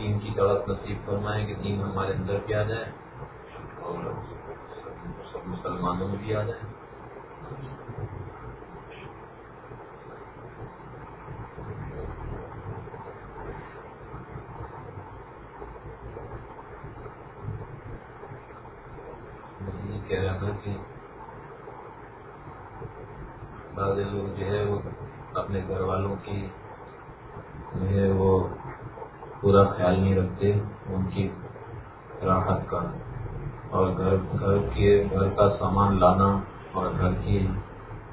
دین کی طرف نصیب فرمائیں کہ دین ہمارے اندر بھی آ جائے اور سب مسلمانوں میں بھی آ جائے۔ کہہ رہا تھا کہ بعض لوگ جو ہے وہ اپنے گھر والوں کی جو ہے وہ پورا خیال نہیں رکھتے، ان کی راحت کا۔ اور گھر گھر کے، گھر کا سامان لانا اور گھر کی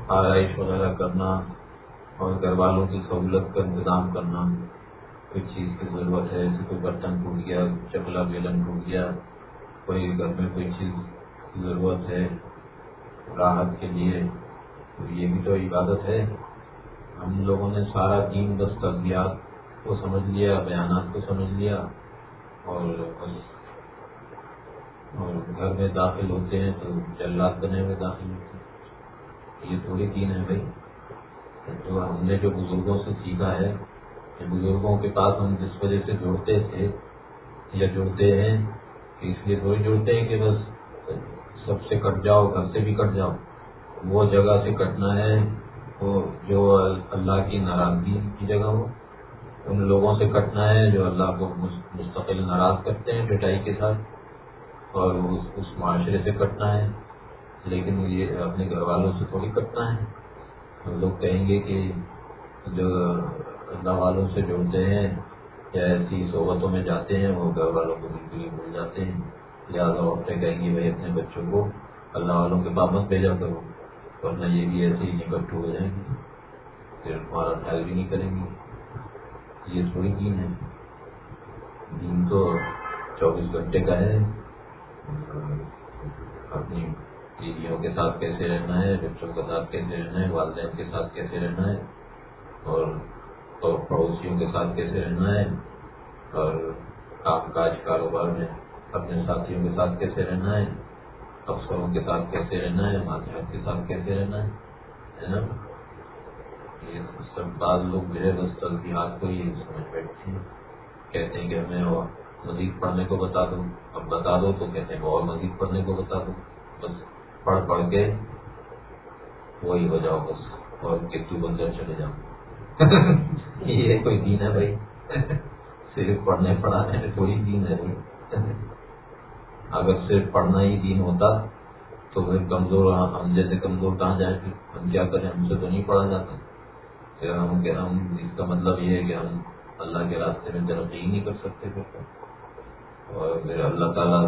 آرائش وغیرہ کرنا اور گھر والوں کی سہولت کا انتظام کرنا۔ کوئی چیز کی ضرورت ہے، جیسے کوئی برتن ٹوٹ گیا، چکلا بیلن ٹوٹ گیا، کوئی گھر میں کوئی چیز کی ضرورت ہے راحت کے لیے، تو یہ بھی تو عبادت ہے۔ ہم لوگوں نے سارا دین بس تربیات کو سمجھ لیا، بیانات کو سمجھ لیا اور بس اور گھر میں داخل ہوتے ہیں تو جلات بنے ہوئے داخل ہوتے ہیں۔ یہ تھوڑی دین ہے بھائی۔ جو ہم نے جو بزرگوں سے سیکھا ہے کہ بزرگوں کے پاس ہم جس وجہ سے جڑتے تھے یا جڑتے ہیں، اس لیے تھوڑی جڑتے ہیں کہ بس سب سے کٹ جاؤ، گھر سے بھی کٹ جاؤ۔ وہ جگہ سے کٹنا ہے وہ جو اللہ کی ناراضگی کی جگہ ہو۔ ان لوگوں سے کٹنا ہے جو اللہ کو مستقل ناراض کرتے ہیں پٹائی کے ساتھ اور اس معاشرے سے کٹنا ہے۔ لیکن یہ اپنے گھر والوں سے تھوڑی کٹنا ہے۔ ہم لوگ کہیں گے کہ جو اللہ والوں سے جڑتے ہیں یا ایسی صحبتوں میں جاتے ہیں، وہ گھر والوں کو بالکل ہی بھول جاتے ہیں۔ لہٰذا عورتیں کہیں گی، بھائی، اپنے بچوں کو اللہ والوں کے پابند بھیجا کرو، ورنہ یہ بھی ایسے ہی نکٹ ہو جائیں گے پھر تمہارا خیال بھی نہیں کریں گے۔ یہ تھوڑی دین ہے دین تو چوبیس گھنٹے کا ہے۔ اپنی بیویوں کے ساتھ کیسے رہنا ہے؟ بچوں کے ساتھ کیسے رہنا ہے؟ والدین کے ساتھ کیسے رہنا ہے؟ اور پڑوسیوں کے ساتھ کیسے رہنا ہے؟ اور کام کاج کاروبار میں اپنے ساتھیوں کے ساتھ کیسے رہنا ہے؟ افسروں کے ساتھ کیسے رہنا ہے؟ ماتحت کے ساتھ کیسے رہنا ہے نا؟ یہ سب بعض لوگ جو ہے بس تلفیات کو ہی سمجھ بیٹھتے ہیں۔ کہتے ہیں کہ ہمیں اور مزید پڑھنے کو بتا دو اب بتا دو تو کہتے ہیں اور مزید پڑھنے کو بتا دو بس پڑھ پڑھ کے وہی ہو جاؤ بس۔ اور کتو بندر چلے جاؤ۔ یہ کوئی دین ہے بھائی؟ صرف پڑھنے پڑھانے میں تھوڑی دین ہے بھائی؟ اگر صرف پڑھنا ہی دین ہوتا تو پھر کمزور ہاں، ہم جیسے کمزور کہاں جائیں؟ پھر ہم کیا کریں؟ ہم سے تو نہیں پڑھا جاتا۔ پھر ہم ہم، اس کا مطلب یہ ہے کہ ہم اللہ کے راستے میں ترقی نہیں کر سکتے پھر اور پھر اللہ تعالیٰ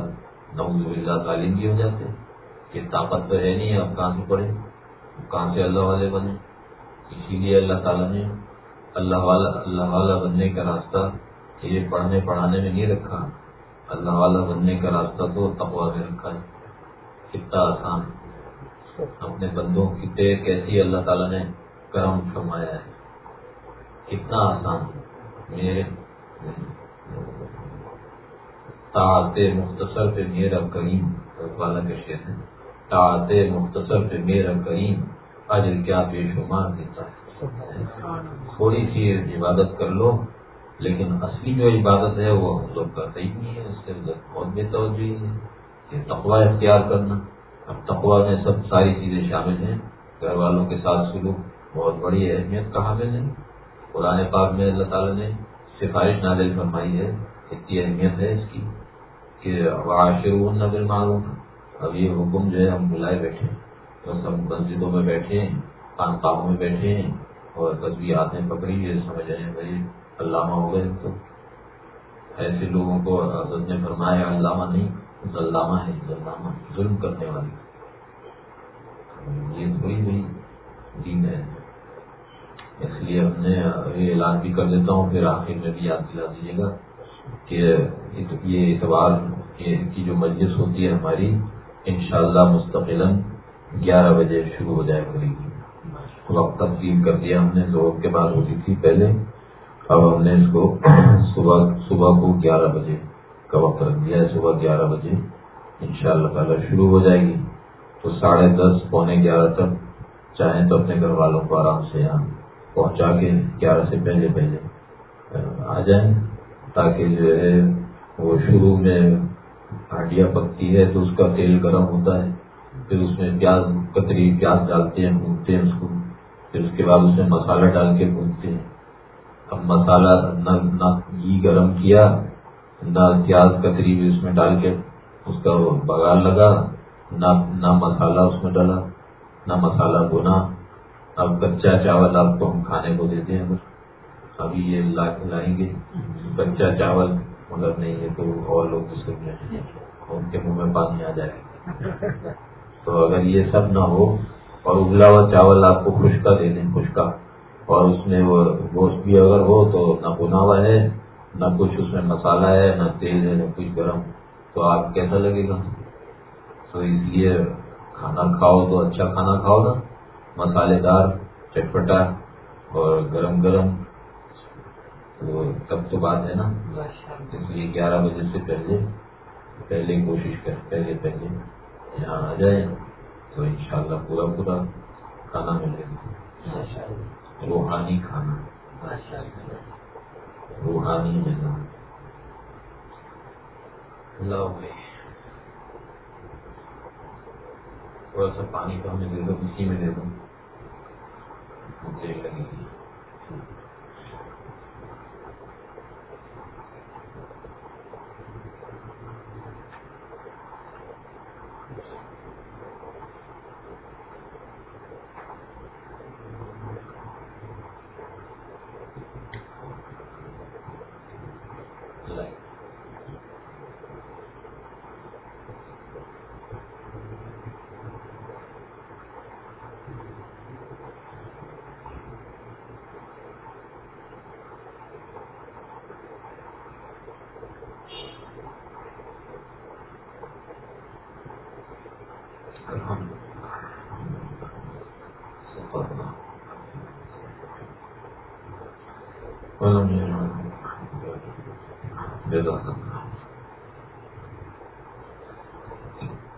نوز تعلیم بھی ہو جاتے یہ طاقت تو ہے نہیں اب کہاں سے پڑھیں؟ کہاں سے اللہ والے بنے اسی لیے اللہ تعالیٰ نے اللہ والا اللہ والا بننے کا راستہ یہ پڑھنے، پڑھانے میں نہیں رکھا۔ اللہ والا بننے کا راستہ تو تقوا میں رکھا ہے۔ کتنا آسان۔ اپنے بندوں کی کیسی اللہ تعالیٰ نے کرم فرمایا ہے۔ کتنا آسان میرے تعت مختصر پہ میرا کریم والا کا شعر ہے تعت مختصر پہ میرا کریم اجر کیا بے شمار دیتا ہے۔ تھوڑی سی عبادت کر لو، لیکن اصلی جو عبادت ہے وہ ہم لوگ کرتے ہی نہیں ہے اس کے اندر بہت بے توجہ ہے۔ کہ تقوا اختیار کرنا۔ اب تقوا میں سب ساری چیزیں شامل ہیں۔ گھر والوں کے ساتھ سلوک بہت بڑی اہمیت کا حامل ہے قرآن پاک میں اللہ تعالیٰ نے سفارش نازل فرمائی ہے، اتنی اہمیت ہے اس کی کہ عاشر نظر معروف اب یہ حکم جو ہے ہم بلائے بیٹھے بس ہم مسجدوں میں بیٹھے ہیں، خانقاہوں میں بیٹھے ہیں اور تصویر ہاتھیں پکڑی ہوئے سمجھ رہے ہیں بھائی علامہ ہو گئے۔ تو ایسے لوگوں کو حضرت نے فرمایا، علامہ نہیں علامہ ہے، علامہ ظلم کرنے والی۔ یہ تھوڑی ہوئی دین ہے۔ اس لیے ہم نے یہ اعلان بھی کر دیتا ہوں، پھر آخر میں بھی یاد دلا دیجیے گا کہ یہ اتوار کی جو مجلس ہوتی ہے ہماری، انشاءاللہ اللہ مستقل گیارہ بجے شروع ہو جائے گی۔ وقت تقسیم کر دیا ہم نے زور کے بعد ہوتی تھی پہلے۔ اب ہم نے اس کو صبح صبح کو گیارہ بجے کا وقت رکھ دیا ہے، صبح گیارہ بجے۔ ان شاء اللہ تعالیٰ شروع ہو جائے گی۔ تو ساڑھے دس، پونے گیارہ تک چاہیں تو اپنے گھر والوں کو آرام سے یہاں پہنچا کے گیارہ سے پہلے پہلے، آ جائیں تاکہ جو ہے وہ شروع میں ہڈیا پکتی ہے تو اس کا تیل گرم ہوتا ہے، پھر اس میں پیاز کتری پیاز ڈالتے ہیں، بھونتے ہیں اس کو، پھر اس کے بعد اس میں مسالہ ڈال کے بھونتے ہیں۔ اب مسالہ نہ گھی گرم کیا، نہ پیاز کتری بھی اس میں ڈال کے اس کا بگار لگا، نہ نہ مسالہ اس میں ڈالا، نہ مسالہ بنا اب کچا چاول آپ کو ہم کھانے کو دیتے ہیں ابھی یہ لا، لائیں گے۔ کچا چاول مگر نہیں ہے تو اور لوگ اس کو ان کے منہ میں پانی آ جائے۔ گا تو اگر یہ سب نہ ہو اور ابلا ہوا چاول آپ کو خشکا دے دیں، خشکا۔ اور اس میں وہ گوشت بھی اگر ہو تو نہ بنا ہوا ہے، نہ کچھ اس میں مسالہ ہے، نہ تیل ہے، نہ کچھ گرم۔ تو آپ کیسا لگے گا؟ تو اس لیے کھانا کھاؤ تو اچھا کھانا کھاؤ نا۔ مسالے دار چٹپٹا اور گرم گرم تو تب تو بات ہے نا۔ اس لیے گیارہ بجے سے پہلے پہلے کوشش کر پہلے پہلے یہاں آ جائیں تو انشاءاللہ پورا پورا کھانا ملے گا۔ روحانی کھانا۔ روحانی ملنا تھوڑا سا پانی تو ہمیں دے دو اسی میں دے دو۔ دیر لگے گی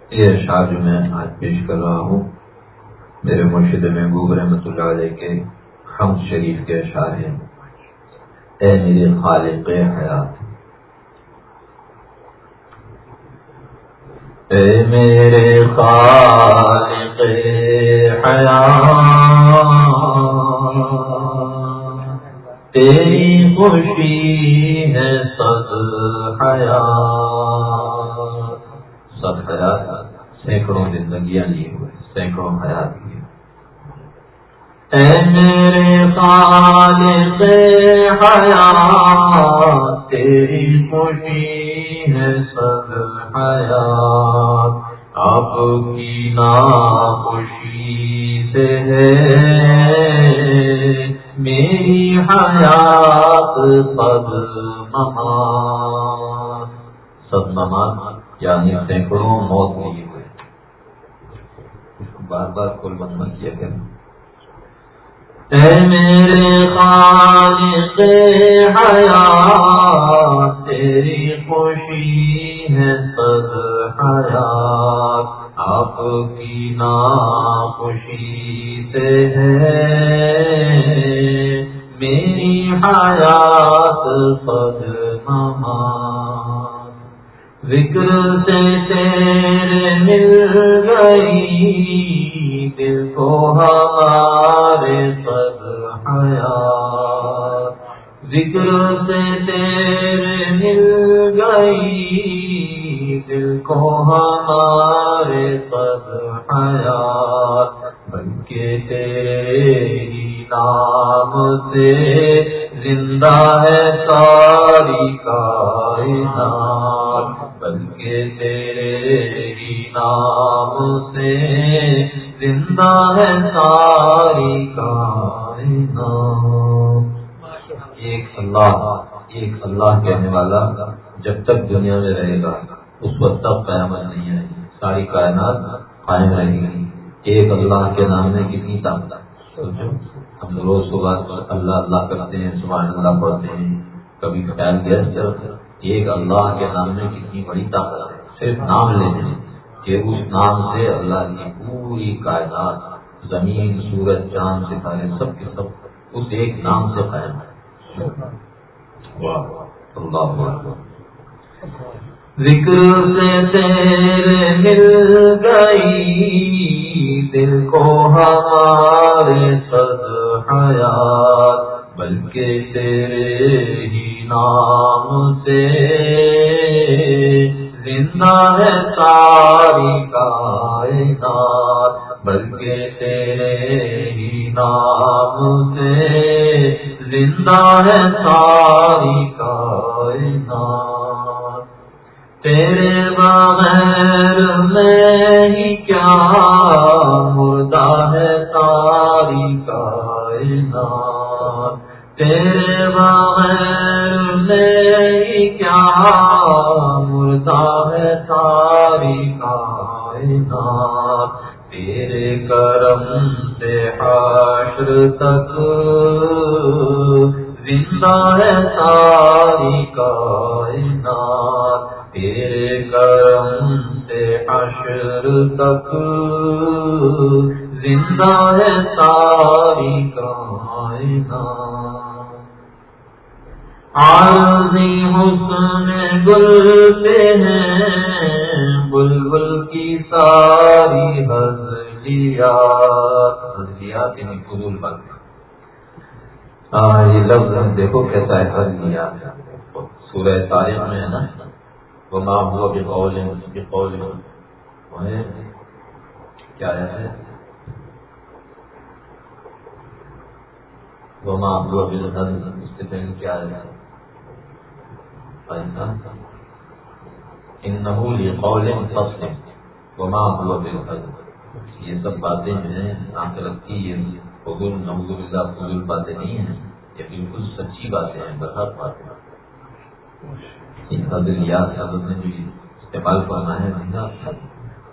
یہ اشعار جو میں آج پیش کر رہا ہوں، میرے مرشد محبوب رحمۃ اللہ علیہ کے ہم شریف کے اشعار ہیں. اے میرے خالق حیات. اے میرے خالق تیری خوشی ہے سب حیات۔ سب حیات، سینکڑوں زندگیاں لی ہوئے، سینکڑوں حیات لیے۔ اے میرے خالق حیات، تیری خوشی ہے سب حیات۔ آپ کی نا خوشی سے ہے۔ میری حیات سب مہان سب مہان یعنی سینکڑوں موت نہیں ہوئے۔ اس کو بار بار کل بند کیا کریں اے میرے خالق، حیات، تیری خوشی ہے سب حیات۔ آپ کی نا خوشی سے ہے۔ میری حیات سب ماں ذکر سے تیرے مل گئی، دل کو ہمارے پر حیات۔ ذکر سے تیرے مل گئی، دل کو ہمارے حیات بن کے تیرے نام سے زندہ ہے ساری کائنات۔ بلکہ تیرے ہی نام سے زندہ ہے ساری کائنات۔ ایک اللہ ایک اللہ کہنے والا جب تک دنیا میں رہے گا، اس وقت تک قیامت نہیں آئے گی۔ ساری کائنات قائم رہے گی ایک اللہ کے نام میں کتنی طاقت ہم روز صبح اللہ اللہ کرتے ہیں، سبحان اللہ پڑھتے ہیں۔ کبھی خیال گیس کرتے ایک اللہ کے نام میں کتنی بڑی طاقت ہے۔ صرف نام لیتے ہیں کہ اس نام سے اللہ کی پوری کائنات، زمین، سورج، چاند، ستارے، سب کے سب اس ایک نام سے قائم ہے۔ اللہ ذکر سے تیرے مل گئی، دل کو ہمارے سد حیات، بلکہ تیرے ہی نام سے زندہ ہے ساری کائنات، بلکہ تیرے ہی نام سے زندہ ہے ساری کائنات۔ تیرے بغیر میں ہی کیا مردہ ہے تاری کائنات؟ تیرے بغیر میں ہی کیا مردہ ہے تاری کائنات؟ تیرے کرم سے حشر تک زندہ ہے ساری کائنات۔ تیرے کرم سے حشر تک زندہ ہے ساری کائنات عارضی حسن گل گلتے ہیں بلبل کی ساری حضلیات حضلیات یعنی فضول بند یہ لفظ ہم دیکھو کیسا ہے حضلیات سورہ تاریخ میں ہے نا وما هو بقول بقول. کیا آیا ہے؟ وما هو بالحل اس کے پہلے کیا آیا ہے؟ انه لقول فصل. وما هو بالحل یہ سب باتیں جو ہیں آخرت کی یہ فضول نمز اللہ فضول باتیں نہیں ہیں، یہ بالکل سچی باتیں ہیں بہت باتیں۔ ان حضریات حضرت نے جو استعمال کرنا ہے، مہینہ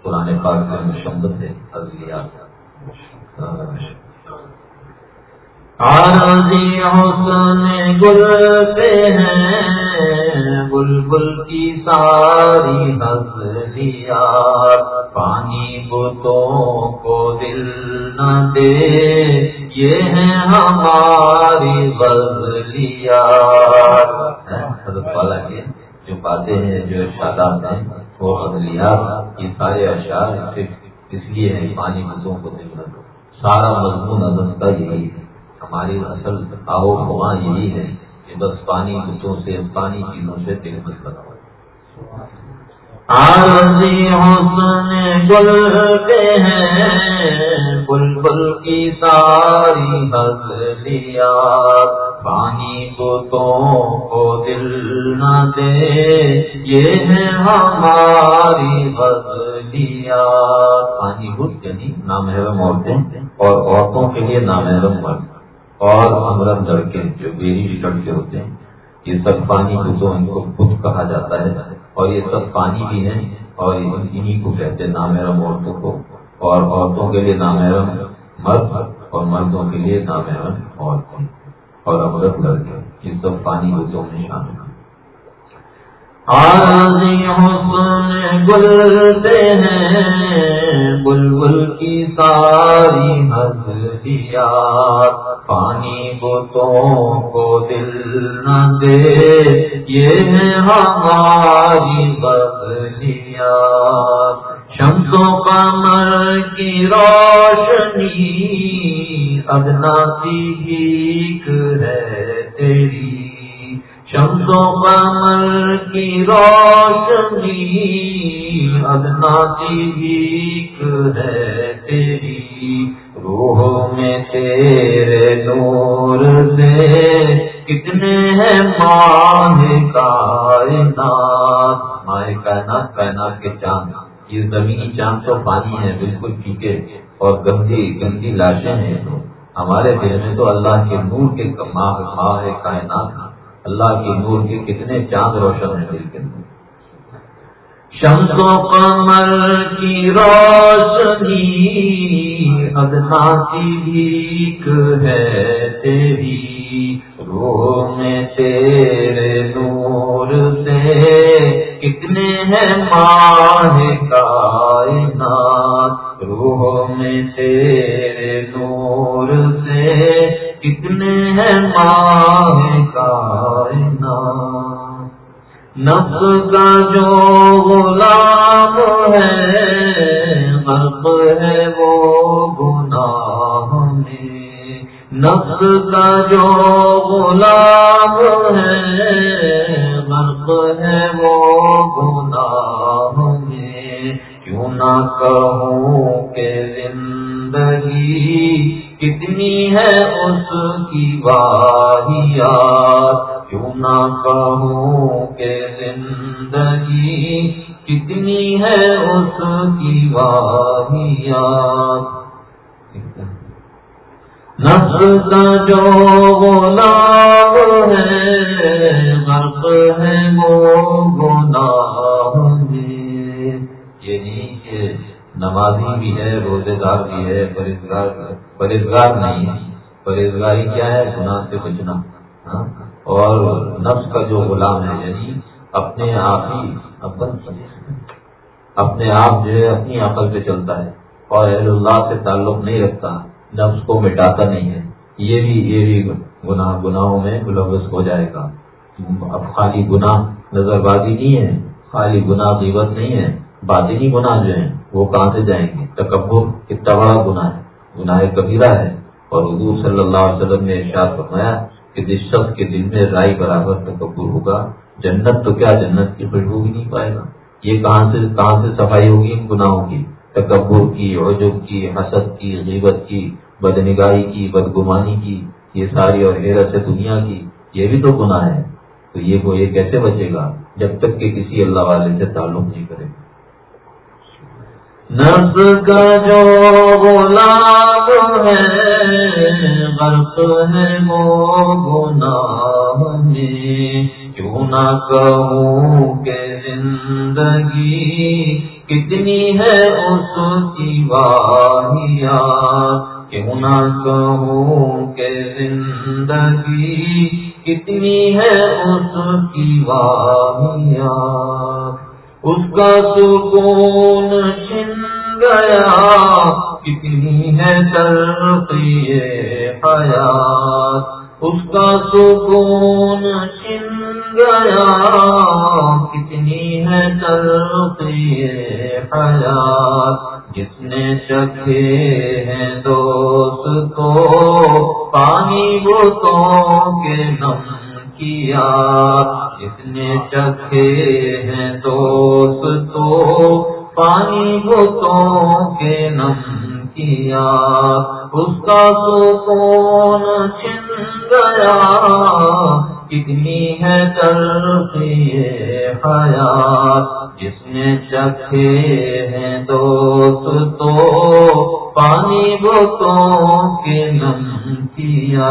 پرانے پاک کا مشمت ہے حضریات آرزی حسن گلتے ہیں بلبل کی ساری حضریات پانی بتوں کو دل نہ دے، یہ ہے ہماری غزلیات۔ حضرت والا کے جو باتیں ہیں، جو ارشادات ہیں، وہ عدلیات یہ سارے اشعار صرف اس لیے ہیں، پانی مزوں کو دل نہ سارا مضمون ادب کا یہی۔ ہے ہماری اصل آو خواہ یہی ہے کہ بس پانی بتوں سے، پانی چیزوں سے دل مت بناؤ آرزی حسن گلتے ہیں، بلبل کی ساری حضلیات پانی بتوں کو دل نہ دے، یہ ہے ہماری حضلیات پانی بت یعنی نامحرم عورتیں، اور عورتوں کے لیے نامحرم مرد۔ اور امرم لڑکے جو بیری لڑکے ہوتے ہیں، یہ سب پانی بتوں ان کو بت کہا جاتا ہے۔ اور یہ سب پانی بھی ہیں اور انہیں کو کہتے ہیں نامحرم عورتوں کو اور عورتوں کے لیے نامحرم مرد اور مردوں کے لیے نامحرم عورتیں اور امرت لڑکے۔ یہ سب پانی بتوں میں شامل ہیں حسن گلتے ہیں، بلبل کی ساری حضریات پانی بتوں کو دل نہ دے، یہ ہے ہماری بدلیات شمس و قمر کی روشنی ادنا سی بھیک ہے تیری۔ شمس و قمر کی روشنی ادنا سی بھیک ہے تیری روح میں تیرے نور سے۔ کتنے ہیں ماہ کائنات ماہ کائنات کائنات کے چاند۔ یہ زمینی چاند تو پانی ہے، بالکل پھیکے اور گندی گندی لاشیں ہیں۔ ہمارے دل میں تو اللہ کے نور کے ماہ ماہ کائنات اللہ کے نور کے کتنے چاند روشن ہیں دل کے اندر شمس و قمر کی روشنی ادنا کی بھیک ہے تیری۔ روح میں تیرے نور سے کتنے ہیں ماہ کائنات۔ روح میں تیرے نور سے کتنے ہیں ماہ کائنا نفس کا جو غلام ہے غرق ہے وہ گناہ میں۔ نفس کا جو غلام ہے نسل جو غلام ہے غرق ہے وہ گناہ میں یہ نہیں کہ نمازی بھی ہے روزے دار بھی ہے پرہزگار پرہزگار نہیں۔ ہے پرہزگاری کیا ہے؟ گناہ سے بچنا۔ ہاں؟ اور نفس کا جو غلام ہے یعنی اپنے آپ ہی اپنے آپ جو ہے، اپنی عقل پہ چلتا ہے۔ اور اہل اللہ سے تعلق نہیں رکھتا۔ نفس کو مٹاتا نہیں ہے۔ یہ بھی یہ بھی گناہ، گناہوں میں ملوث ہو جائے گا۔ اب خالی گناہ نظر بازی نہیں ہے۔ خالی گناہ غیبت نہیں ہے۔ باطنی گناہ جو ہیں، وہ کہاں سے جائیں گے؟ تکبر اتنا بڑا گناہ ہے۔ گناہ کبیرہ ہے۔ اور حضور صلی اللہ علیہ وسلم نے ارشاد فرمایا کہ جس شخص کے دل میں رائی برابر تکبر ہوگا، جنت تو کیا جنت کی خوشبو بھی نہیں پائے گا؟ یہ کہاں سے کہاں سے صفائی ہوگی ان گناہوں کی؟ تکبر کی، عجب کی، حسد کی، غیبت کی، بدنگاہی کی، بدگمانی کی، یہ ساری اور حیرت سے دنیا کی، یہ بھی تو گناہ ہے تو یہ وہ یہ کیسے بچے گا جب تک کہ کسی اللہ والے سے تعلق نہیں کرے؟ گا نفس کا جو غلام ہے، غرق ہے وہ گناہ میں کیوں نہ کہوں کہ زندگی کتنی ہے اس کی واہیا کیوں نہ کہوں کہ زندگی کتنی ہے اس کی واہیا اس کا سکون چھن گیا، کتنی ہے ترقی حیات؟ اس کا سکون چھن گیا، کتنی ہے ترقی حیات۔ جس نے چکھے ہیں دوست کو، پانی بوتوں کے نم کیا جس نے چکھے ہیں دوست تو پانی بوتوں کے نم کیا اس کا سکون چھن گیا کتنی ہے ترقی حیات۔ جس نے چکھے ہیں دوست تو، پانی بوتوں کے نم کیا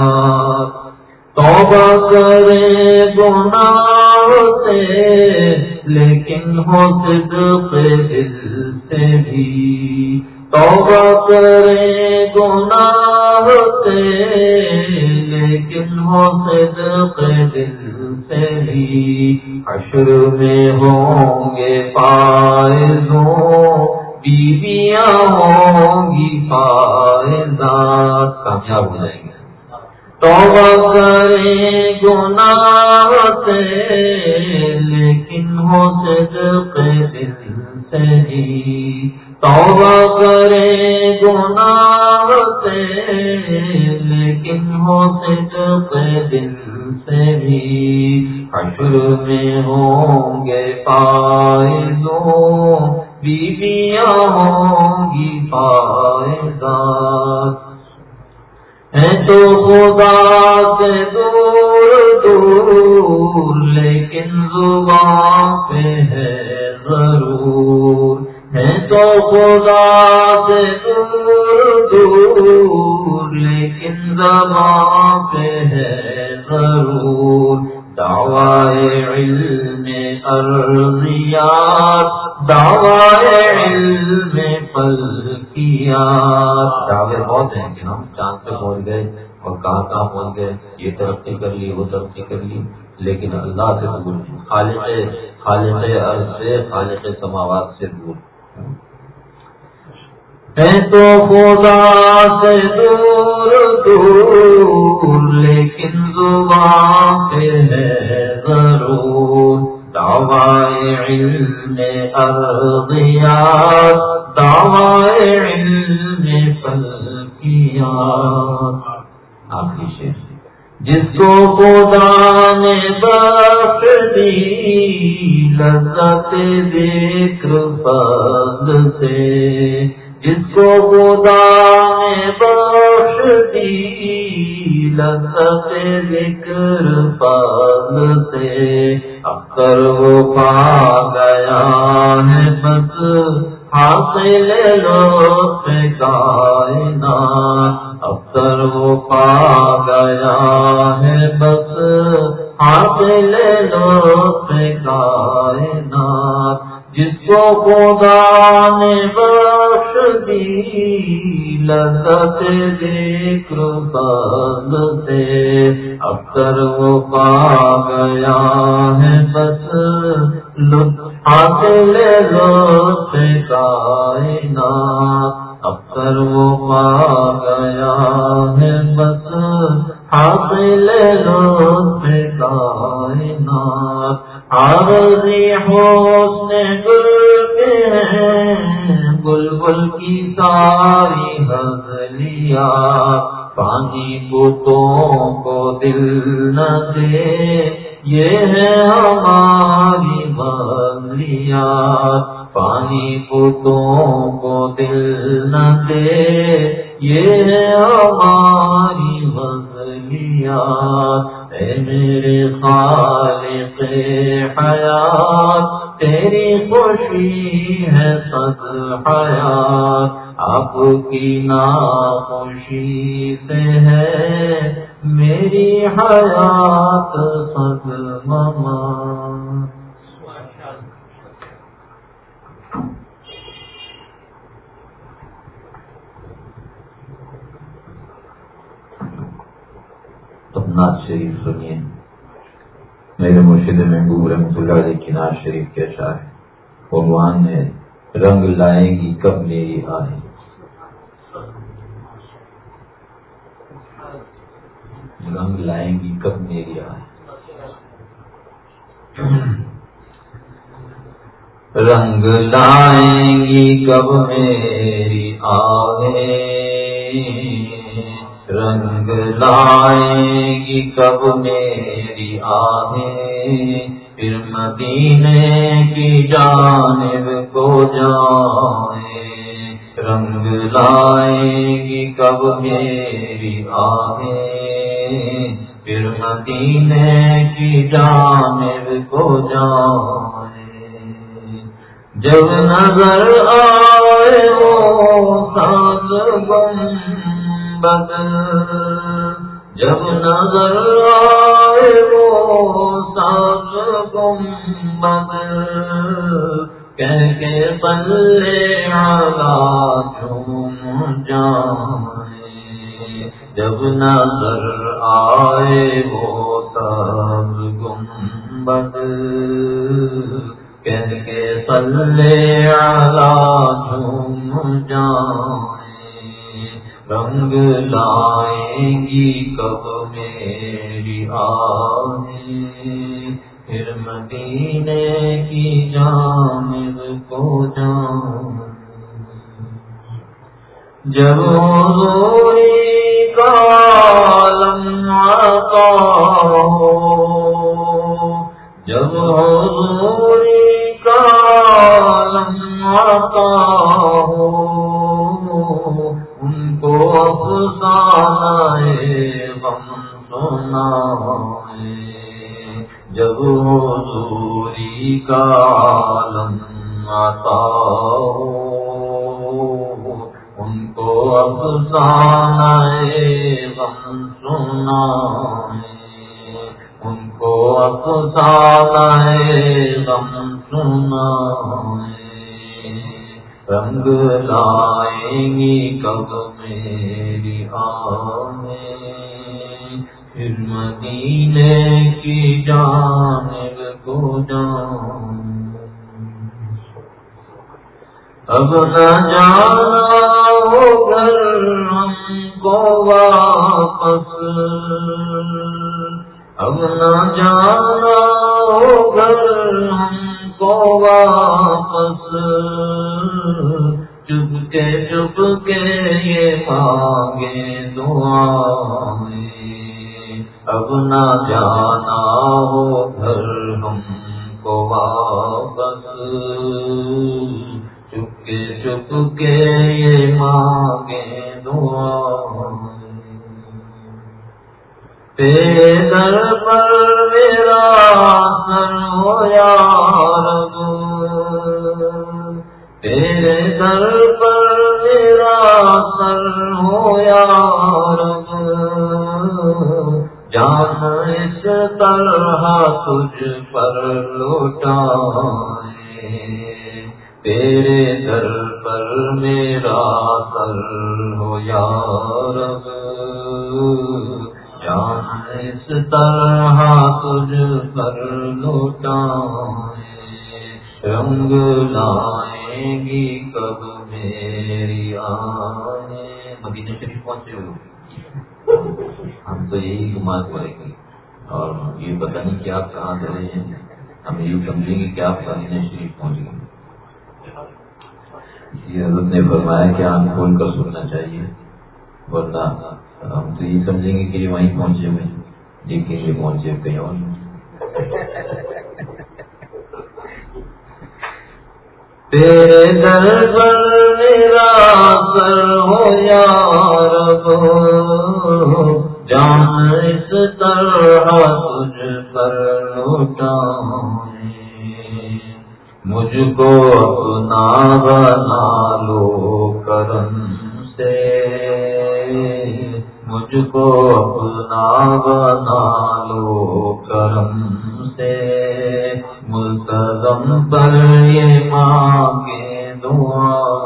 توبہ کرے گناہ سے، لیکن ہو صدق دل سے بھی۔ توبہ کرے گناہ سے لیکن ہو صدق دل سے بھی حشر میں ہوں گے پائزوں بیویاں ہوں گی پائزات کامیاب ہو جائیں گے۔ توبہ کرے گناہ سے، لیکن ہو صدق دل ہی توبہ کرے گناہ سے، لیکن ہو صدق دل سے بھی۔ حشر میں ہوں گے پائزوں بیویاں ہوں گی پائزات ہے تو خدا سے دور دور، لیکن زبان پہ ہے ضرور ہے تو خدا سے دور دور، لیکن زبان پہ ہے ضرور۔ دعوائے علم ارضیات، دعوائے علم فلکیات۔ دعوے بہت ہیں کہ ہم چاند پہ پہنچ گئے اور کہاں کہاں پہنچ گئے، یہ ترقی کر لی، وہ ترقی کر لی۔ لیکن اللہ سے دور خالق خالق عرض سے خالق سماوات سے دور ہے تو خدا سے دور دور لیکن زبان پہ ہے ضرور۔ دعوائے علم ارضیات، دعوائے علم فلکیات۔ آخری شیخ جس کو خدا نے بخش دی لذت ذکر فضل سے۔ جس کو خدا نے بخش دی لذت ذکر فضل سے۔ اکثر وہ پا گیا ہے بس۔ حاصل لطف کائنا اکثر وہ پا گیا ہے بس۔ حاصل لطف کائنات، جس کو خدا نے بخش دی، لذت ذکر بند سے۔ اکثر وہ پا گیا ہے بس۔ لطف حاصل لطف کائنات۔ اکثر وہ پا گیا ہے بس۔ حاصل لطف کائنات عارضی حسن گل کے ہیں بلبل کی ساری حضلیا پانی بوتوں کو دل نہ دے یہ ہے ہماری بلیات پانی پوتوں کو دل نہ دے، یہ ہے ہماری لیا اے میرے خالق حیات، تیری خوشی ہے سد حیات آپ کی ناخوشی سے ہے میری حیات سد مما ناز شریف سنیے میرے مرشد محبوب رحمۃ اللہ علیہ کی ناز شریف کے اشعار ہے عنوان ہے رنگ لائیں گی کب میری آئے رنگ لائیں گی کب میری آئے رنگ لائیں گی کب میری آئے رنگ لائیں گی کب میری آہیں پھر مدینے کی جانب کو جائیں رنگ لائیں گی کب میری آہیں پھر مدینے کی جانب کو جائیں جب نظر آئے وہ ساز بن بدل جب نظر آئے وہ ساز گم بدل کہہ کے پلے آگا جھوم جائے جب نظر آئے وہ ساز گم بدل کہہ کے پلے آگا جھوم جائے رنگ لائیں گی کب میری آنے پھر مدینے کی جانب کو جان جب روئی کالم آتا ہو، جب روئی کالم آتا اب نہ جانا ہو گھر ہم کو واپس۔ اب نہ جانا ہو گھر ہم کو واپس۔ چپ کے چپ کے یہ مانگے دعائیں اب نہ جانا ہو گھر ہم کو واپس۔ چپ کے کے یہ مانگے دعائیں تیرے در پر میرا سر ہو یا رب تیرے در پر میرا سر ہو یا رب جان اس طرح تجھ پر لوٹا تیرے در پر میرا سر ہو یا رب۔ اس طرح تجھ پر لوٹا رنگ لائیں گی کب میری آنے۔ مدینہ شریف پہنچے ہو۔ ہم تو یہی گمات پڑیں گے اور یہ پتہ نہیں کہ آپ کہاں سے رہے ہیں۔ ہم یوں سمجھیں گے کہ آپ مدینہ شریف پہنچ گئے۔ یہ حضرت نے فرمایا کہ آنکھ کھول کر سننا چاہیے، ورنہ ہم تو یہ سمجھیں گے کہ یہ وہیں پہنچے ہوئے دیکھیں گے پہنچے کہیں اور تیرے در پر میرا سر ہو یا رب، جان اس طرح تجھ پر لوٹا ہوں۔ مجھ کو اپنا بنا لو کرم سے۔ مجھ کو اپنا بنا لو کرم سے۔ ملتظم پر یہ مانگے دعا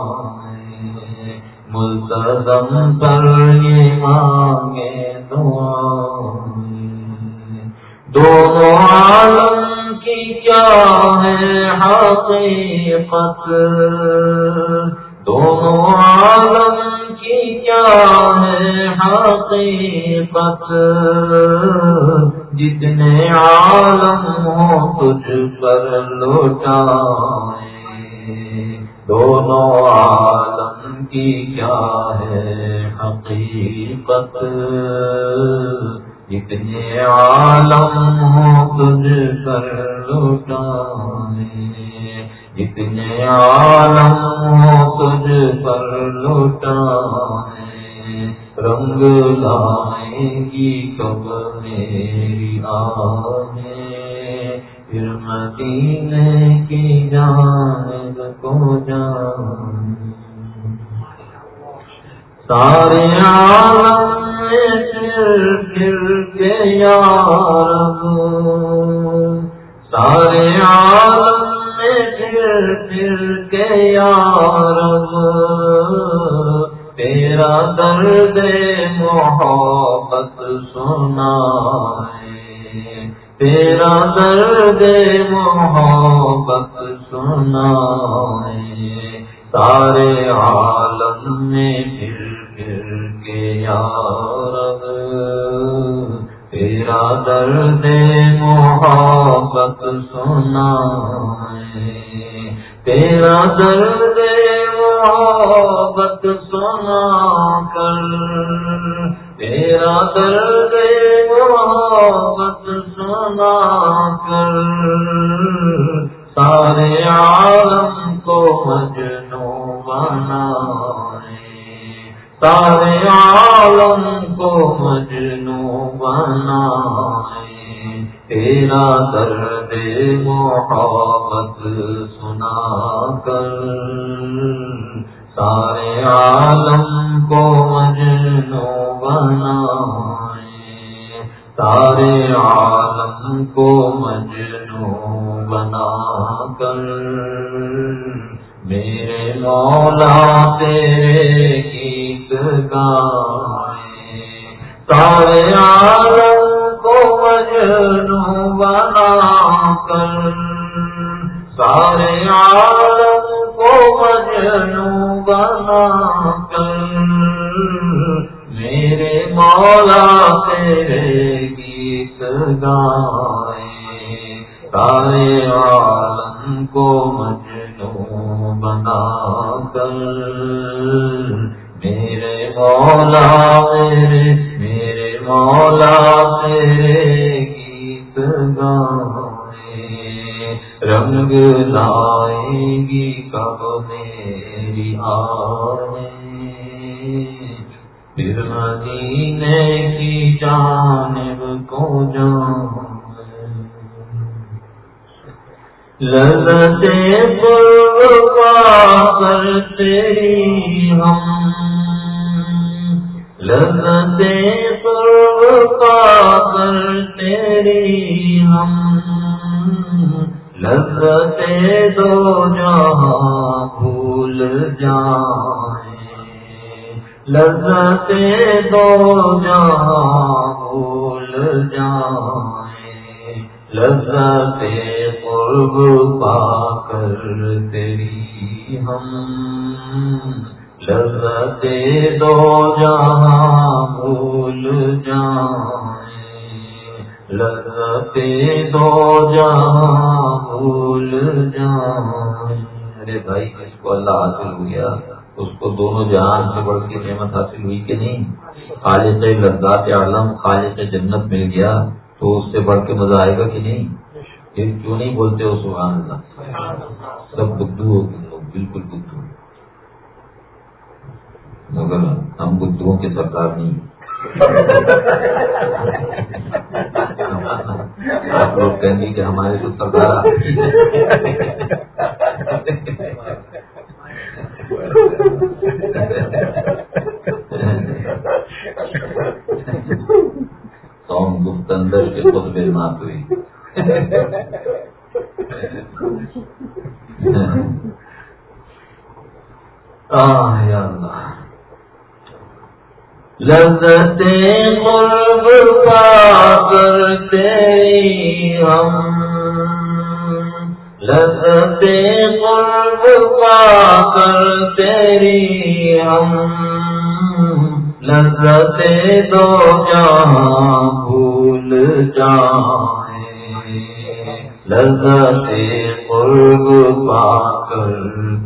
ملتظم پر یہ مانگے دعا دونوں عالم کیا ہے حقیقت۔ دونوں عالم کی کیا ہے حقیقت؟ جتنے عالم ہو تجھ پر لوٹا دونوں عالم کی کیا ہے حقیقت؟ جتنے عالم ہو تجھ پر لوٹا جتنے عالم ہو تجھ پر لوٹا رنگ لائیں گی کب میری آنے پھر مدینے کی جان کو جان سارے عالم میں پھر پھر کے یار سارے عالم پھر پھر کے یار تیرا درد محبت سنا تیرا درد محبت سنا سارے عالم میں پھر کے یار تیرا درد محبت سنا تیرا درد محبت سنا کر تیرا درد محبت سنا کر سارے عالم کو مجنو بنا سارے عالم کو مجنو بنا تیرا درد محبت سنا کر۔ سارے عالم کو مجنو بنا سارے عالم کو مجنو بنا کر۔ میرے مولا تیرے گیت گائے سارے عالم کو مجنو بنا کر سارے عالم کو مجنو بنا کر میرے مولا تیرے گیت گائے۔ سارے عالم کو مجنو بنا کر میرے مولا، میرے میرے مولا، میرے گیت گائے رنگ لائے گی کب میری آئے پھر مدینے کی جانب کو جان لذتے کر تیری ہم۔ لذتے کر تیری ہم لذتے دو جہاں بھول جائیں لذتے دو جہاں بھول جائیں لذتے قرب پا کر تیری ہم لذتے دو جہاں بھول جائیں۔ لذتے دو جہاں بھول جائیں۔ ارے بھائی، اس کو اللہ حاصل ہو گیا۔ اس کو دونوں جہان سے بڑھ کے نعمت حاصل ہوئی کہ نہیں؟ خالص لذات عالم خالص جنت مل گیا۔ تو اس سے بڑھ کے مزہ آئے گا کہ نہیں؟ پھر کیوں نہیں بولتے ہو سبحان اللہ؟ سب بدھو ہو بالکل بدھو مگر ہم بدھوؤں کے سرکار نہیں۔ آپ لوگ کہیں گے کہ ہمارے تو سردار تو ہم گفت اندر کے خود بے مات ہوئی لذتے قرب پا کرتے ہم۔ لذتے قرب پا کر تیری ہم۔ لذتے دو جہاں بھول جائیں۔ لذتے قرب پا کر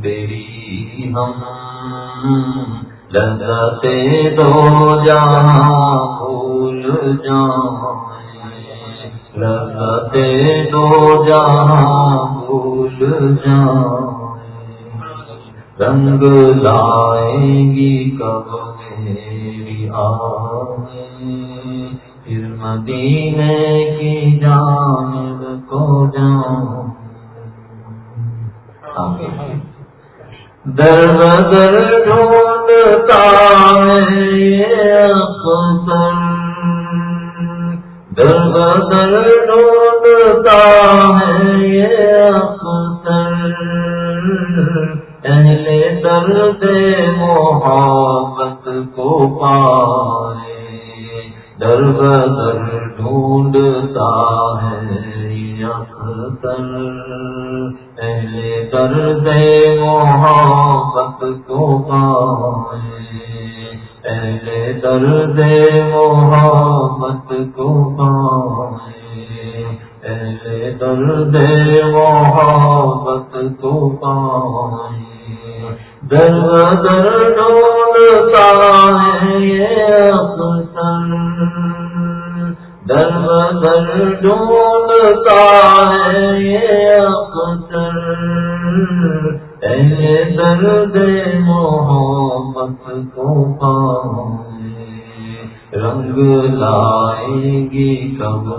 تیری ہم۔ لذتے دو جہاں بھول جائیں لذتے دو جہاں بھول جائیں رنگ لائیں گی کب میری آئیں پھر مدینے کی جانب کو جاؤں۔ آمین۔ در بدر ڈھونڈتا ہے اختر در بدر ڈھونڈتا ہے اختر اہل درد محبت کو پائے در بدر ڈھونڈتا ہے اختر اہل درد محبت کو پائے اہل درد محبت کو پائے اہل درد محبت کو پائے در در ڈولتا ہے یہ اختر در در ہے یہ اختر۔ اہل درد محبت کو پائے رنگ لائے گی کب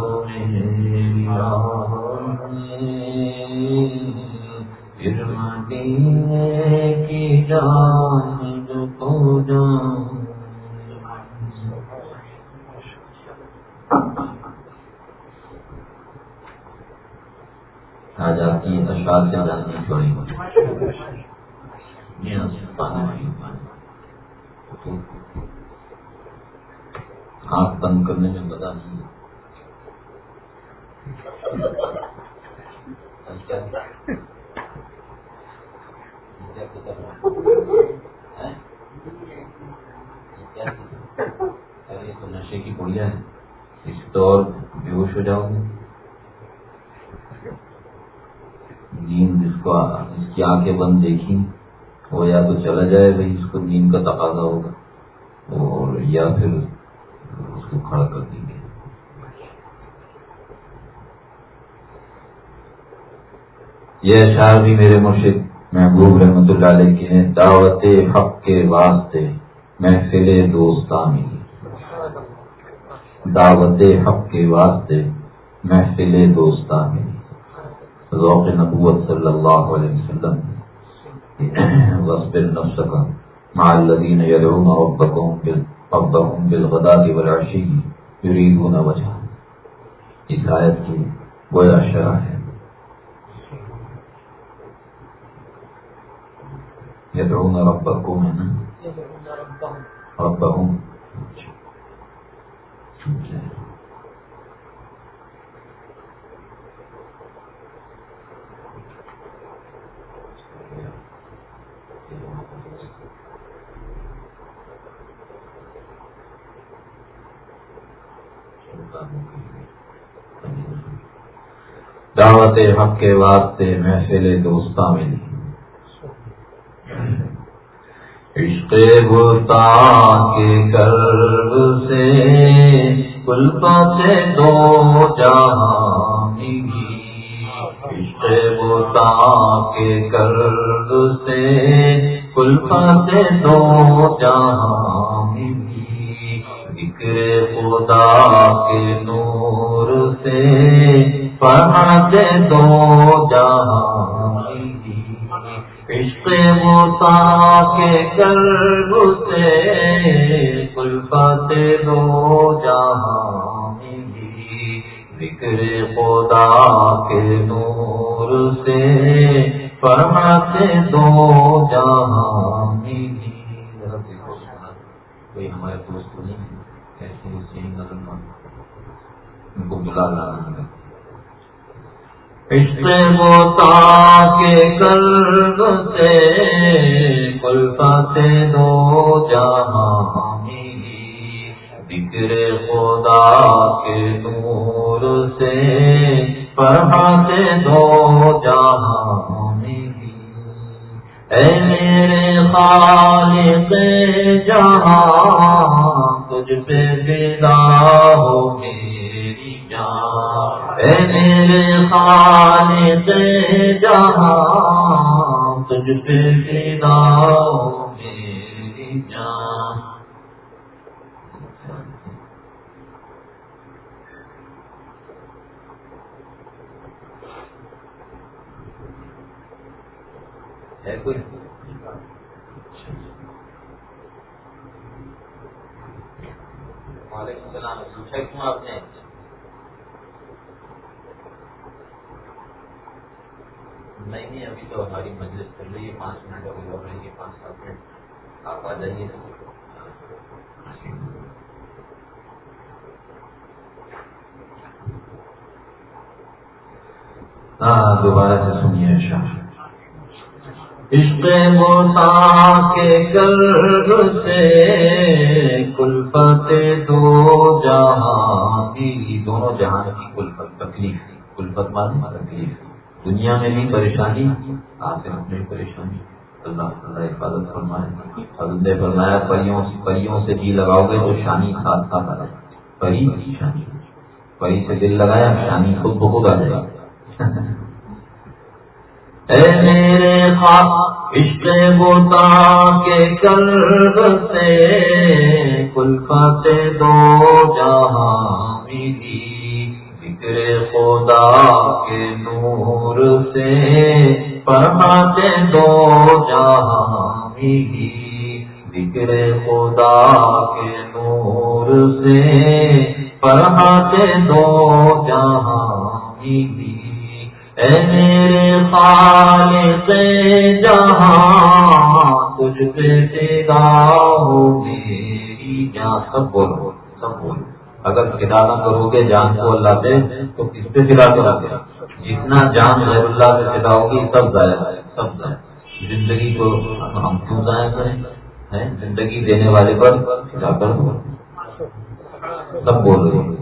پھر مدینے کی جانب کو جان آج آپ کی اشعار سے جاننی چھوڑی آنکھ بند کرنے میں مزہ نہیں ارے تو نشے کی بڑھیا ہے اس تو اور بے ہوش ہو جاؤ گے دین جس کو جس کی آنکھیں بند دیکھی وہ یا تو چلا جائے بھائی، اس کو دین کا تقاضا ہوگا، اور یا پھر اس کو کھڑا کر دیں گے۔ یہ اشعار بھی میرے مرشد محبوب رحمت اللہ علیہ کے ہیں، دعوت حق کے واسطے محفل دوستہ ملی دعوت حق کے واسطے محفل دوستہ ملی ذوق نبوت صلی اللہ علیہ وسلم۔ وصف النفس کا مع الذين يدعون ربكم ربهم بالغداة والعشي يريدون وجهه اس آیت کی گویا شرح ہے۔ يدعون ربكم ربهم دعوت حق کے واسطے محفل دوستہ ملی عشق بتا کے کرب سے کلپا سے دو جہاں عشق بتا کے کرب سے کلپا سے دو جہاں بکرے خدا کے نور سے پڑھاتے دو جہاں عشق موسا کے گرب سے کلفت دو جہاں ذکر خدا کے نور سے فرماتے دو جہاں کوئی ہمارے دوست نہیں ایسے ان کو بلا لانا عشق موتا کے قلب سے کلفا سے دو جہاں ملی بکر خدا کے نور سے پڑھاتے دو جہاں ملی اے میرے خالق، جہاں تجھ پہ دیدا ہو میری اے میرے خالق جہاں تجھ پہ دیدا ہو میری جان۔ ہے کوئی؟ وعلیکم السلام، پوچھا کیوں آپ نے؟ نہیں نہیں ابھی تو ہماری مجلس چل رہی ہے، پانچ منٹ ابھی ہو رہی ہے پانچ سات منٹ۔ آپ آ جائیے۔ ہاں دوبارہ سے سنیے شاہ عشق موسا کے گرد سے کلفت دو جہاں کی دونوں جہان کی کلفت تکلیف تھی۔ کلفت مان تکلیف دنیا میں بھی پریشانی، آخرت میں پریشانی۔ اللہ تعالیٰ حفاظت فرمائے۔ حضرت نے فرمایا، پریوں سے پریوں سے جی لگاؤ گے تو شانی ساتھ ساتھ آ پری شانی۔ پری سے دل لگایا، شانی خود بخود آ جائے۔ گا اے میرے خواب، عشق بوتا کے قلب سے کلفت دو جہاں ملی۔ ذکر خدا کے نور سے پڑھاتے دو جہاں ملی ذکر خدا کے نور سے پڑھاتے دو جہاں ملی اے میرے خالق جہاں تجھ پہ تیرا ہو میری جان۔ سب بولو سب بولو۔ اگر فدا نہ کرو گے جان کو اللہ سے تو کس پہ فدا کرا گے جتنا جان غیر اللہ سے فدا ہوگی، سب ضائع ہے، سب ضائع زندگی کو ہم کیوں ضائع کریں؟ زندگی دینے والے پر فدا کر دو سب بول رہے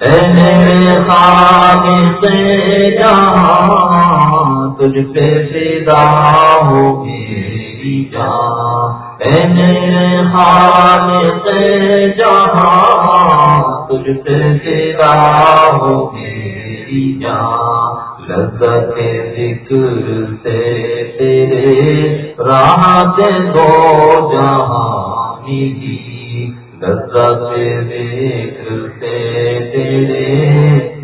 اے میرے خالق تجھ پہ فدا ہو میری جان اے جہاں تجھ ہو میری جان لذت جی جی ذکر سے تیرے راہ دو جہاں کی لذت ذکر سے تیرے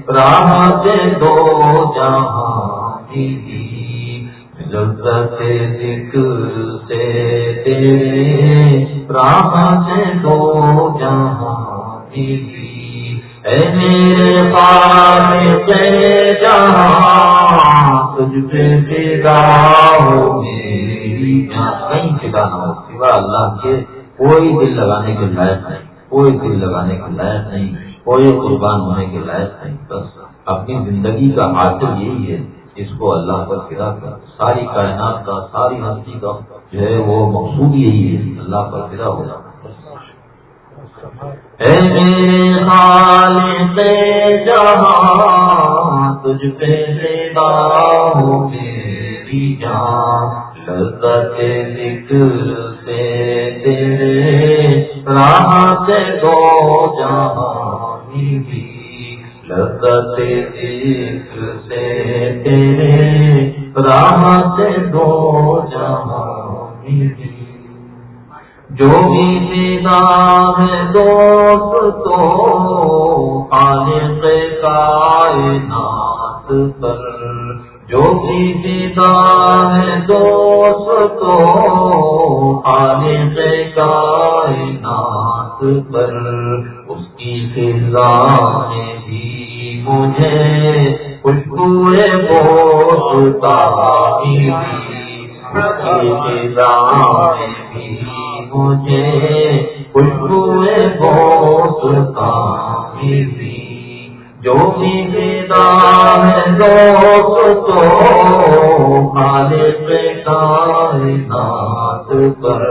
راہ دو جہاں کی لذت ذکر سے تیرے راہ دو جہاں کی اے میرے پار جہاں تجھ پہ فدا ہو میری جان۔ کہیں فدا نہ ہو، سوا اللہ کے کوئی دل لگانے کے لائق نہیں۔ کوئی دل لگانے کے لائق نہیں۔ کوئی قربان ہونے کے لائق نہیں۔ بس اپنی زندگی کا حاصل یہی ہے۔ اس کو اللہ پر فدا کر ساری کائنات کا، ساری ہستی کا جو ہے وہ مقصود یہی ہے، اللہ پر فدا ہو جانا۔ حال سے جہاں تجھ پہ ہو میری جان، لذت ذکر سے تیرے راہ سے دو جہاں بھی۔ لذت ذکر سے تیرے راہ سے دو جہاں بھی جو بھی سیدا ہے دوست تو، خالق کائنات پر۔ جو بھی سیدا ہے دوست تو، خالق کائنات پر اس کی فضا نے بھی مجھے خوشبو بوستا ہی اس کی فضا بھی مجھے بہت بھی جو بھی دیدا ہے دوست تو خالق کائنات پر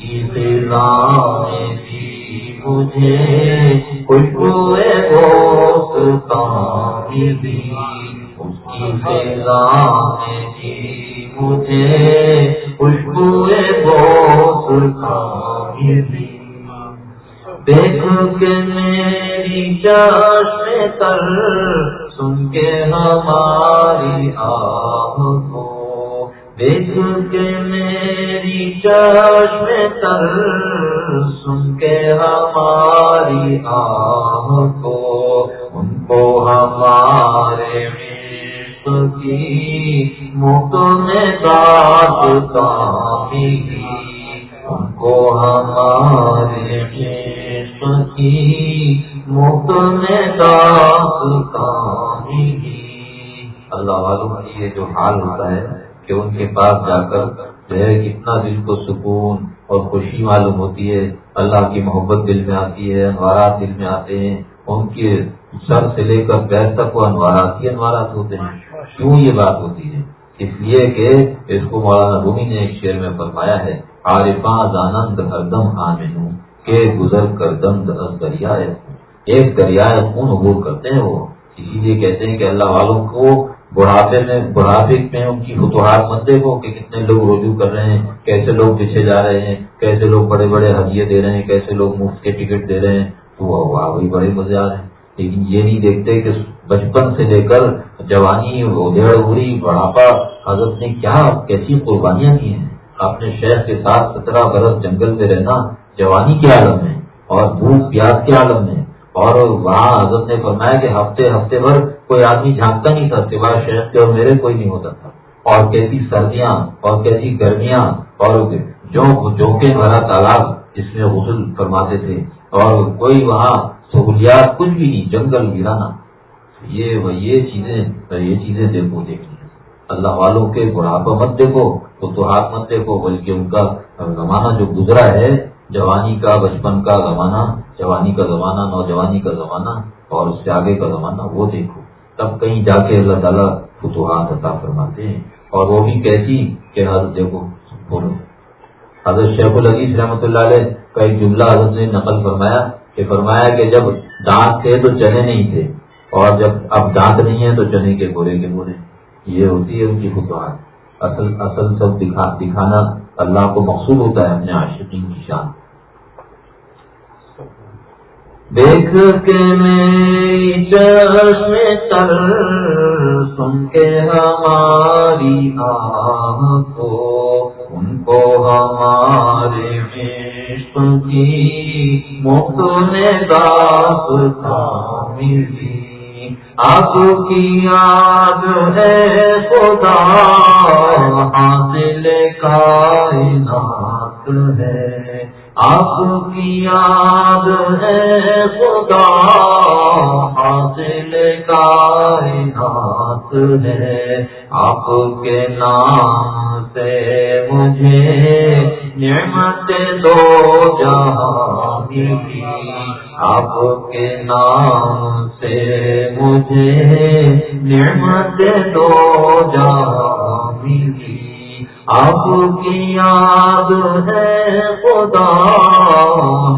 اس کی میں بھی مجھے اس میں بھی مجھے دیکھ کے میری چاشم تر، سن کے ہماری آہ کو کے میری چاشم تر، سن کے ہماری آہ کو، ان کو ہمارے کی مت میں داد ان کو ہمارے کی مت میں داد اللہ والوں کا یہ جو حال ہوتا ہے کہ ان کے پاس جا کر جو ہے کتنا دل کو سکون اور خوشی معلوم ہوتی ہے۔ اللہ کی محبت دل میں آتی ہے، انوارات دل میں آتے ہیں۔ ان کے سر سے لے کر پیر تک وہ انوارات ہی انوارات ہوتے ہیں۔ کیوں یہ بات ہوتی ہے؟ اس لیے کہ اس کو مولانا رومی نے ایک شعر میں فرمایا ہے آرفان آنند ہر دم آمین کے گزر کر دم دریا ایک دریائے خون عبور کرتے ہیں وہ، اسی لیے کہتے ہیں کہ اللہ والوں کو بڑھاپے میں بڑھاپے میں ان کی فتوحات مت دیکھو کہ کتنے لوگ رجوع کر رہے ہیں، کیسے لوگ پیچھے جا رہے ہیں، کیسے لوگ بڑے بڑے ہدیے دے رہے ہیں، کیسے لوگ مفت کے ٹکٹ دے رہے ہیں۔ تو وہی بڑے مزے آ رہے ہیں۔ لیکن یہ نہیں دیکھتے کہ بچپن سے لے کر جوانی ہوئی بڑھاپا، حضرت نے کیا، کیسی قربانیاں کی ہیں۔ اپنے شہر کے ساتھ سترہ برس جنگل میں رہنا جوانی کے عالم میں، اور بھوک پیاس کے عالم میں، اور وہاں حضرت نے فرمایا کہ ہفتے ہفتے بھر کوئی آدمی جھانکتا نہیں تھا سوائے شہر کے اور میرے کوئی نہیں ہوتا تھا۔ اور کیسی سردیاں، اور کیسی گرمیاں، اور جو جوکے بھرا تالاب جس میں غسل فرماتے تھے۔ اور کوئی وہاں سہولیات کچھ بھی نہیں، جنگل گرانا یہ یہ چیزیں یہ چیزیں دیکھو دیکھیں اللہ والوں کے بڑھاپا مت دیکھو تو تو ہاتھ مت دیکھو، بلکہ ان کا زمانہ جو گزرا ہے، جوانی کا بچپن کا زمانہ، جوانی کا زمانہ، نوجوانی کا زمانہ، اور اس سے آگے کا زمانہ، وہ دیکھو۔ تب کہیں جا کے اللہ تعالیٰ فتوحات عطا فرماتے ہیں۔ اور وہ بھی کیسی کہ حضرت دیکھو، بولو۔ حضرت شیخ العزیز رحمۃ اللہ علیہ کا ایک جملہ حضرت نے نقل فرمایا کہ فرمایا کہ جب دانت تھے تو چنے نہیں تھے، اور جب اب دانت نہیں ہے تو چنے کے بورے کے بورے یہ ہوتی ہے ان کی فتوحات۔ اصل اصل سب دکھا، دکھانا اللہ کو مقصود ہوتا ہے، اپنے عاشقین کی شان۔ دیکھ کے میں چشم تر سن کے ہماری کو ان کو ہمارے عشق کی مفت نے داس ملی آپ کی یاد ہے خدا، حاصل کائنات ہے۔ آپ کی یاد ہے خدا، حاصل کائنات ہے۔ آپ کے نام سے مجھے نعمت دو جہاں ملی آپ کے نام سے مجھے نعمت دو جہاں ملی آپ کی یاد ہے خدا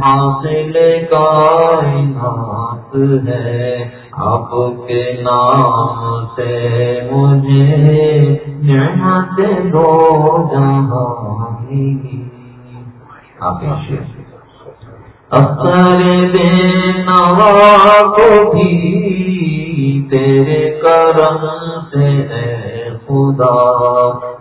حاصل کائنات ہے۔ آپ کے نام سے مجھے نعمت دو جہاں آپ اکثر بے کو بھی تیرے کرم سے ہے۔ خدا۔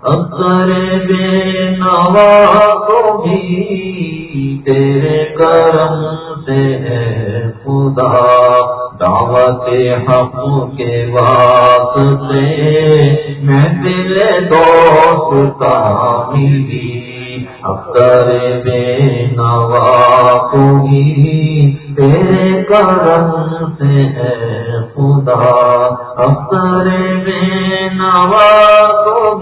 اکثر بے نوا کو بھی تیرے کرم سے ہے خدا۔ دعوت حق کے واسطے میں دل دوست کا ملی اکثر بے نوا کوئی تیرے کرم سے ہے خدا اکثر بے نوا کو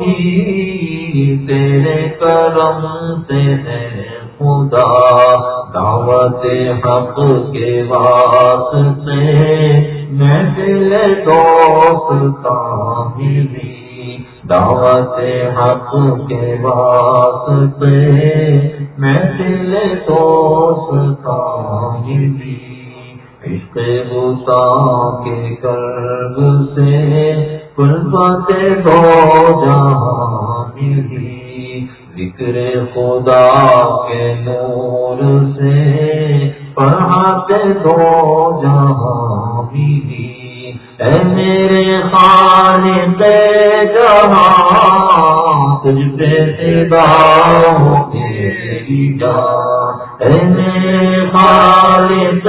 تیرے کرم سے ہے خدا، دعوت حق کے واسطے میں دل دوست کا ملی۔ دعوت حق کے واسطے میں دل دوست کا عشق بوسا کے کرب سے قربت دو جہاں ذکر خدا کے نور سے پڑھاتے دو جہاں اے میرے خالق جہاں تجھ پہ فدا ہو تیری جان۔ اے میرے خالق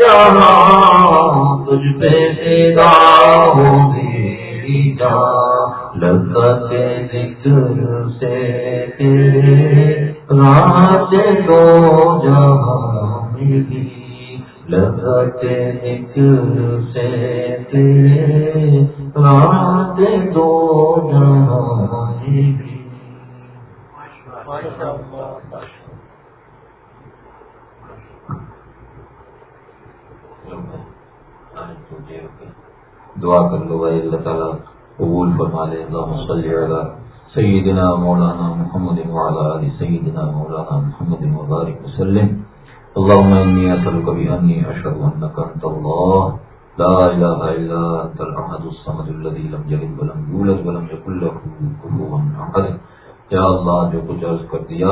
جہاں تجھ پہ فدا ہو تیری جان۔ لذت ذکر سے تیرے رات دو جہاں ملی لذت ذکر سے تیرے رات دو جہاں ملی دعا کر لو بھائی اللہ تعالیٰ، قبول فرما لے۔ اللہ صلی علی سیدنا مولانا محمد وعلى آل سيدنا مولانا محمد مبارك وسلم۔ اللهم إني أسألك بأني أشهد أنك أنت الله. لا إله إلا أنت الأحد الصمد الذي لم يلد ولم يولد ولم يكن له كفوا أحد. یا اللہ جو کچھ عرض کر دیا،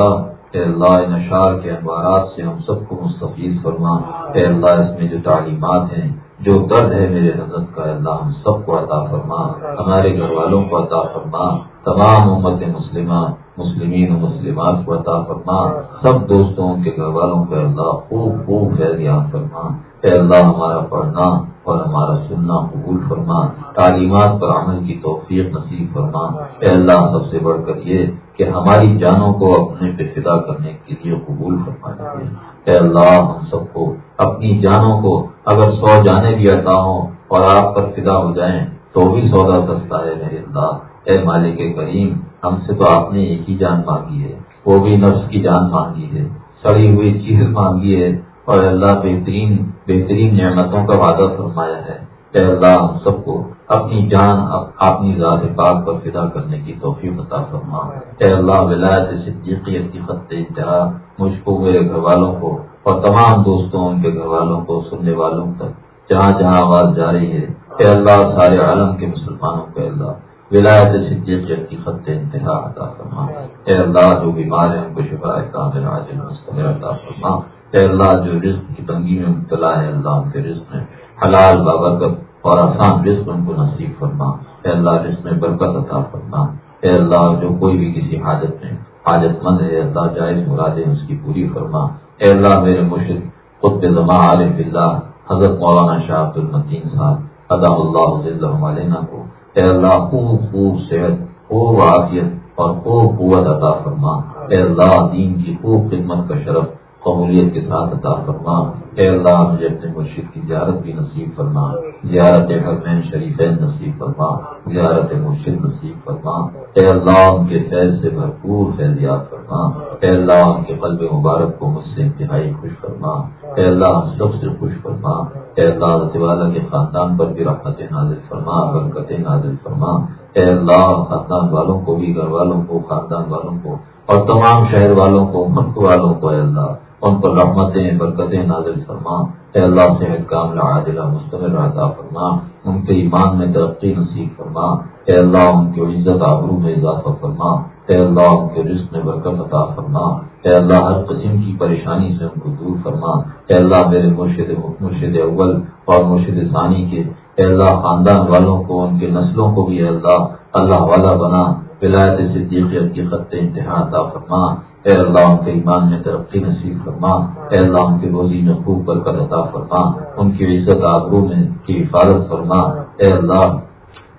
اے اللہ، ان اشعار کے انوارات سے ہم سب کو مستفیض فرما. اے اللہ، اس میں جو تعلیمات ہیں جو درد ہے میرے حضرت کا، اللہ ہم سب کو عطا فرما، ہمارے گھر والوں کو عطا فرما، تمام امت مسلمہ، مسلمین و مسلمات کو عطا فرما، سب دوستوں کے گھر والوں کو اللہ خوب خوب فیضیات فرما۔ اے اللہ، ہمارا پڑھنا اور ہمارا سننا قبول فرما، تعلیمات پر عمل کی توفیق نصیب فرما۔ اے اللہ سب سے بڑھ کر یہ کہ ہماری جانوں کو اپنے پہ فدا کرنے کے لیے قبول فرما دیجیے اے اللہ، ہم سب کو اپنی جانوں کو اگر سو جانے بھی عطا ہوں اور آپ پر فدا ہو جائیں، تو بھی سودا سستا ہے میرے اللہ۔ اے مالک کریم، ہم سے تو آپ نے ایک ہی جان مانگی ہے، وہ بھی نفس کی جان مانگی ہے۔ سڑی ہوئی چیز مانگی ہے اور اللہ بہترین بہترین نعمتوں کا وعدہ فرمایا ہے۔ اے اللہ، ہم سب کو اپنی جان، اپنی ذات پاک پر فدا کرنے کی توفیق عطا فرما۔ اے اللہ، ولایت صدیقیت کی خط انتہا مجھ کو میرے گھر والوں کو اور تمام دوستوں ان کے گھر والوں کو سننے والوں تک جہاں جہاں آواز جا رہی ہے۔ اے اللہ، سارے عالم کے مسلمانوں کو اللہ، ولایت صدیقیت کی خط انتہا عطا فرما۔ اے اللہ، جو بیمار ہیں، ان کو شفا کامل عاجل مستمر عطا فرما۔ اے اللہ، جو رزق کی تنگی میں مبتلا ہے اللہ ان کے رزق میں۔ حلال، بابرکت اور آسان رزق ان کو نصیب فرما۔ اے اللہ رزق میں برکت عطا فرما۔ اے اللہ، جو کوئی بھی کسی حاجت میں حاجت مند ہے اللہ، جائز مرادیں اس کی پوری فرما۔ اے اللہ، میرے مشرق خود زماں عالف اللہ حضرت مولانا شاہ عبد المدین صاحب ادا اللہ علیہ کو۔ اے اللہ، خوب خوب صحت، خوب عافیت اور خوب قوت عطا فرما۔ اے اللہ، دین کی خوب خدمت کا شرف قبولیت کے ساتھ عطا فرما۔ اے اللہ، مجھے اپنے مرشد کی زیارت بھی نصیب فرما۔ زیارت حرمین شریف نصیب فرما۔ زیارت مرشد نصیب فرما۔ اے اللہ، ان کے فیض سے بھرپور فیضیات فرما۔ اے اللہ، ان کے قلب مبارک کو مجھ سے انتہائی خوش فرما۔ اے اللہ، ہم سب سے خوش فرما۔ اے اللہ والا کے خاندان پر بھی رحمت نازل فرما، برکت نازل فرما۔ اے اللہ، خاندان والوں کو بھی، گھر والوں کو، خاندان والوں کو اور تمام شہر والوں کو، ملک والوں کو، اے اللہ۔ ان پر رحمتیں، برکتیں نازل فرما۔ اے اللہ صحت کام عادلہ مستمر عطا فرما۔ ان کے ایمان میں ترقی نصیب فرما۔ اے اللہ ان کی عزت آبرو میں اضافہ فرما۔ اے اللہ ان کے رزق میں برکت عطا فرما۔ اے اللہ ہر قسم کی پریشانی سے ان کو دور فرما۔ اے اللہ میرے مرشد مرشد اول اور مرشد ثانی کے۔ اے اللہ خاندان والوں کو، ان کے نسلوں کو بھی اے اللہ اللہ والا بنا۔ ولایت صدیقیت کی خط انتہا عطا فرما۔ اے اللہ، ان کے ایمان میں ترقی نصیب فرما۔ اے اللہ، ان کے روزی میں خوب برکت عطا فرما۔ ان کی عزت آبرو میں کی حفاظت فرما۔ اے اللہ،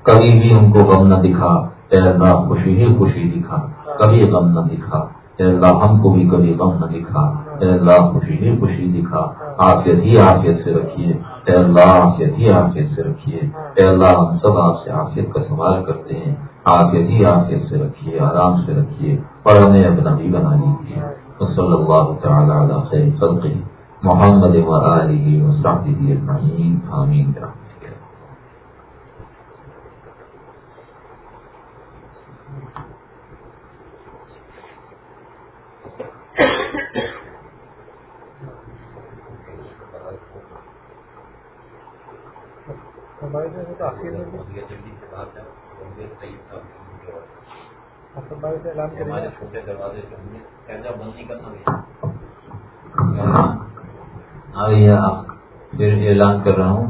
کبھی بھی ان کو غم نہ دکھا۔ اے اللہ، خوشی ہی خوشی دکھا۔ کبھی غم نہ دکھا۔ اے اللہ، ہم کو بھی کبھی غم نہ دکھا۔ اے اللہ، خوشی ہی خوشی دکھا۔ آفیت ہی آفیت سے رکھیے۔ اے اللہ، آفیت ہی آفیت سے رکھیے۔ اے اللہ، ہم سب آپ سے آفیت کا سوال کرتے ہیں۔ آفیت ہی آفیت سے رکھیے، آرام سے رکھیے، اور ہمیں اپنا بھی بنا لیجیے۔ صلی اللہ تعالیٰ علیہ خلقی محمد وآلہ وصحبہ اجمعین۔ آمین۔ ہمارے پھر اعلان کر رہا ہوں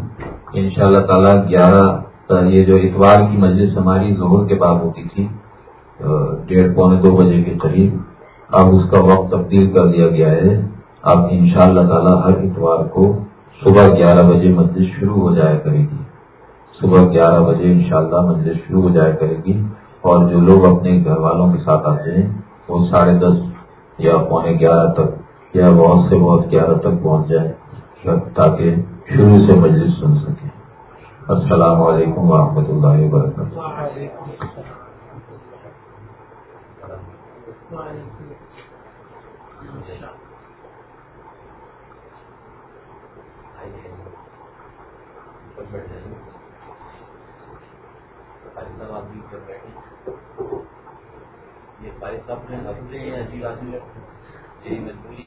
ان شاء اللہ تعالیٰ گیارہ یہ جو اتوار کی مجلس ہماری ظہر کے بعد ہوتی تھی ڈیڑھ پونے دو بجے کے قریب اب اس کا وقت تبدیل کر دیا گیا ہے۔ اب ان شاء اللہ تعالیٰ ہر اتوار کو صبح گیارہ بجے مجلس شروع ہو جایا کرے گی۔ صبح گیارہ بجے انشاءاللہ شاء مجلس شروع ہو جایا کرے گی۔ اور جو لوگ اپنے گھر والوں کے ساتھ آتے ہیں، وہ ساڑھے دس یا پونے گیارہ تک یا بہت سے بہت گیارہ تک پہنچ جائے تاکہ شروع سے مجلس سن سکیں۔ السلام علیکم ورحمۃ اللہ وبرکاتہ۔ یہ صاحب نے عجیب آدمی